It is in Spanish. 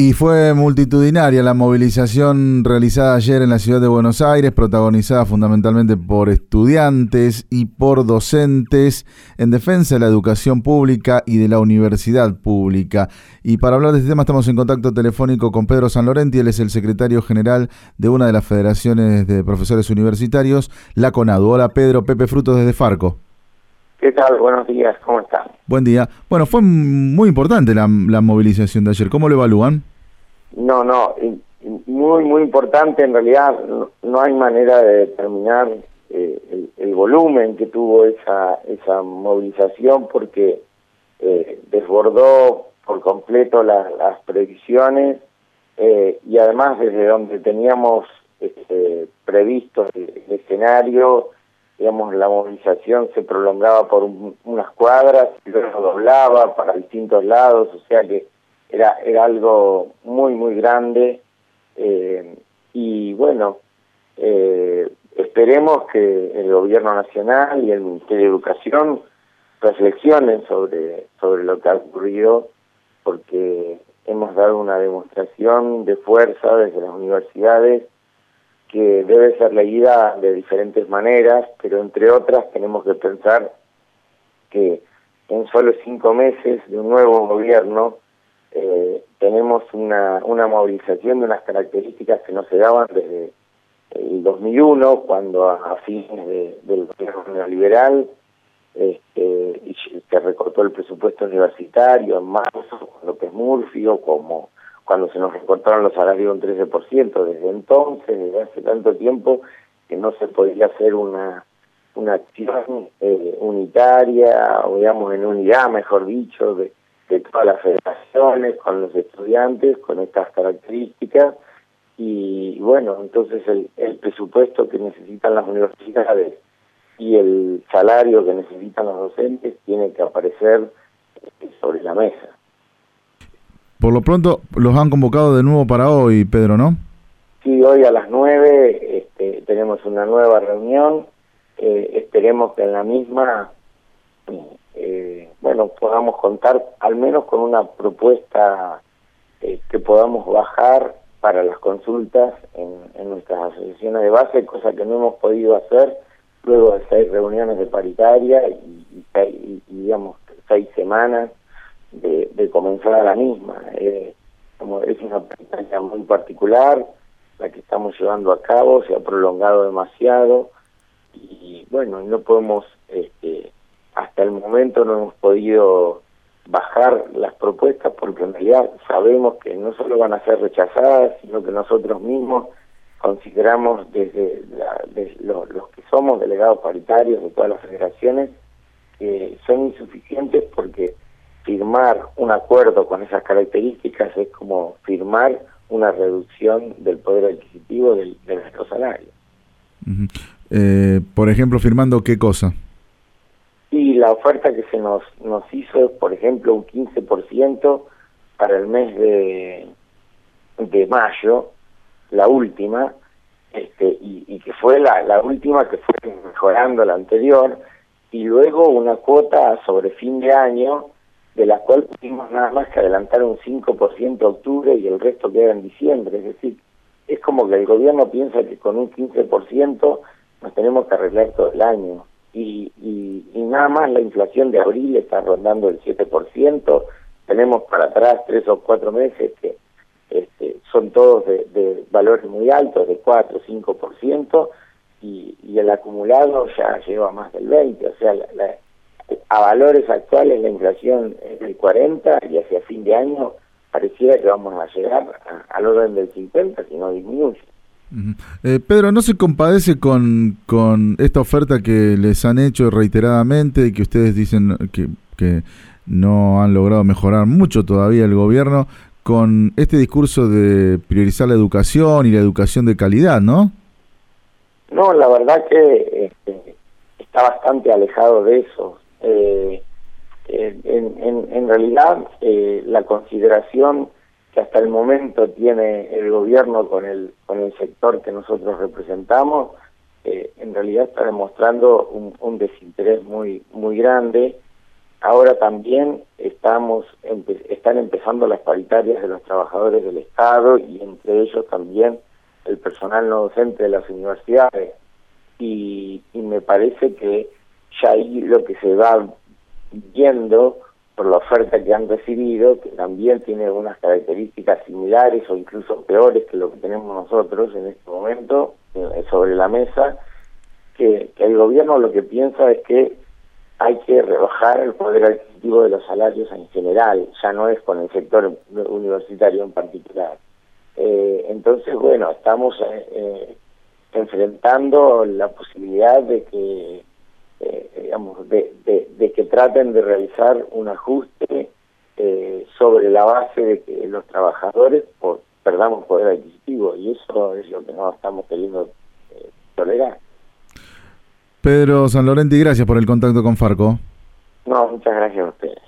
Y fue multitudinaria la movilización realizada ayer en la ciudad de Buenos Aires, protagonizada fundamentalmente por estudiantes y por docentes en defensa de la educación pública y de la universidad pública. Y para hablar de este tema estamos en contacto telefónico con Pedro San Laurenti, él es el secretario general de una de las federaciones de profesores universitarios, la CONADU. Hola Pedro, Pepe Frutos desde Farco. ¿Qué tal? Buenos días, ¿cómo están? Buen día. Bueno, fue muy importante la, movilización de ayer. ¿Cómo lo evalúan? No, no, muy, muy importante. En realidad no, hay manera de determinar eh, el, volumen que tuvo esa, esa movilización porque eh, desbordó por completo las previsiones eh, y además desde donde teníamos este, previsto el escenario digamos, la movilización se prolongaba por unas cuadras y luego doblaba para distintos lados, o sea que era, era algo muy, muy grande. Eh, y bueno, eh, esperemos que el gobierno nacional y el Ministerio de Educación reflexionen sobre, sobre lo que ha ocurrido, porque hemos dado una demostración de fuerza desde las universidades que debe ser leída de diferentes maneras, pero entre otras tenemos que pensar que en solo cinco meses de un nuevo gobierno eh, tenemos una, una movilización de unas características que no se daban desde el 2001, cuando a, fines del gobierno neoliberal este, se recortó el presupuesto universitario en marzo, con López Murphy o como cuando se nos recortaron los salarios un 13%. Desde entonces, desde hace tanto tiempo, que no se podía hacer una, una acción eh, unitaria, o digamos en unidad, mejor dicho, de, de todas las federaciones, con los estudiantes, con estas características. Y bueno, entonces el, el presupuesto que necesitan las universidades y el salario que necesitan los docentes tiene que aparecer sobre la mesa. Por lo pronto los han convocado de nuevo para hoy, Pedro, ¿no? Sí, hoy a las nueve este, tenemos una nueva reunión. Eh, esperemos que en la misma, eh, bueno, podamos contar al menos con una propuesta eh, que podamos bajar para las consultas en, en, nuestras asociaciones de base, cosa que no hemos podido hacer luego de seis reuniones de paritaria y, y digamos, seis semanas de, de comenzar a la misma. Eh, como es una práctica muy particular la que estamos llevando a cabo, se ha prolongado demasiado y bueno, no podemos, este, hasta el momento no hemos podido bajar las propuestas porque en realidad sabemos que no solo van a ser rechazadas, sino que nosotros mismos consideramos desde, los, los que somos delegados paritarios de todas las federaciones que son insuficientes porque firmar un acuerdo con esas características es como firmar una reducción del poder adquisitivo de nuestro salario. Eh, por ejemplo, firmando qué cosa? Y la oferta que se nos, nos hizo es, por ejemplo, un 15% para el mes de, de mayo, la última, este, y, y que fue la, la última que fue mejorando la anterior, y luego una cuota sobre fin de año de la cual tuvimos nada más que adelantar un 5% octubre y el resto queda en diciembre. Es decir, es como que el gobierno piensa que con un 15% nos tenemos que arreglar todo el año. Y, y, nada más la inflación de abril está rondando el 7%, tenemos para atrás tres o cuatro meses que este, son todos de, valores muy altos, de 4 o 5%, y, y el acumulado ya lleva más del 20%, o sea, la a valores actuales la inflación es del 40 y hacia fin de año pareciera que vamos a llegar al orden del 50 si no disminuye. Eh, Pedro, ¿no se compadece con, con esta oferta que les han hecho reiteradamente y que ustedes dicen que, que no han logrado mejorar mucho todavía el gobierno con este discurso de priorizar la educación y la educación de calidad, ¿no? No, la verdad que este, está bastante alejado de eso. Eh, en, en, realidad, eh, la consideración que hasta el momento tiene el gobierno con el, con el sector que nosotros representamos, eh, en realidad está demostrando un, desinterés muy, muy grande ahora también estamos están empezando las paritarias de los trabajadores del Estado y entre ellos también el personal no docente de las universidades. Y, y me parece que ya ahí lo que se va viendo por la oferta que han recibido, que también tiene unas características similares o incluso peores que lo que tenemos nosotros en este momento eh, sobre la mesa, que, el gobierno lo que piensa es que hay que rebajar el poder adquisitivo de los salarios en general, ya no es con el sector universitario en particular. Eh, entonces, bueno, estamos eh, enfrentando la posibilidad de que digamos, de, de, que traten de realizar un ajuste eh, sobre la base de que los trabajadores por, perdamos poder adquisitivo y eso es lo que no estamos queriendo eh, tolerar. Pedro San Laurenti, gracias por el contacto con Farco. No, muchas gracias a ustedes.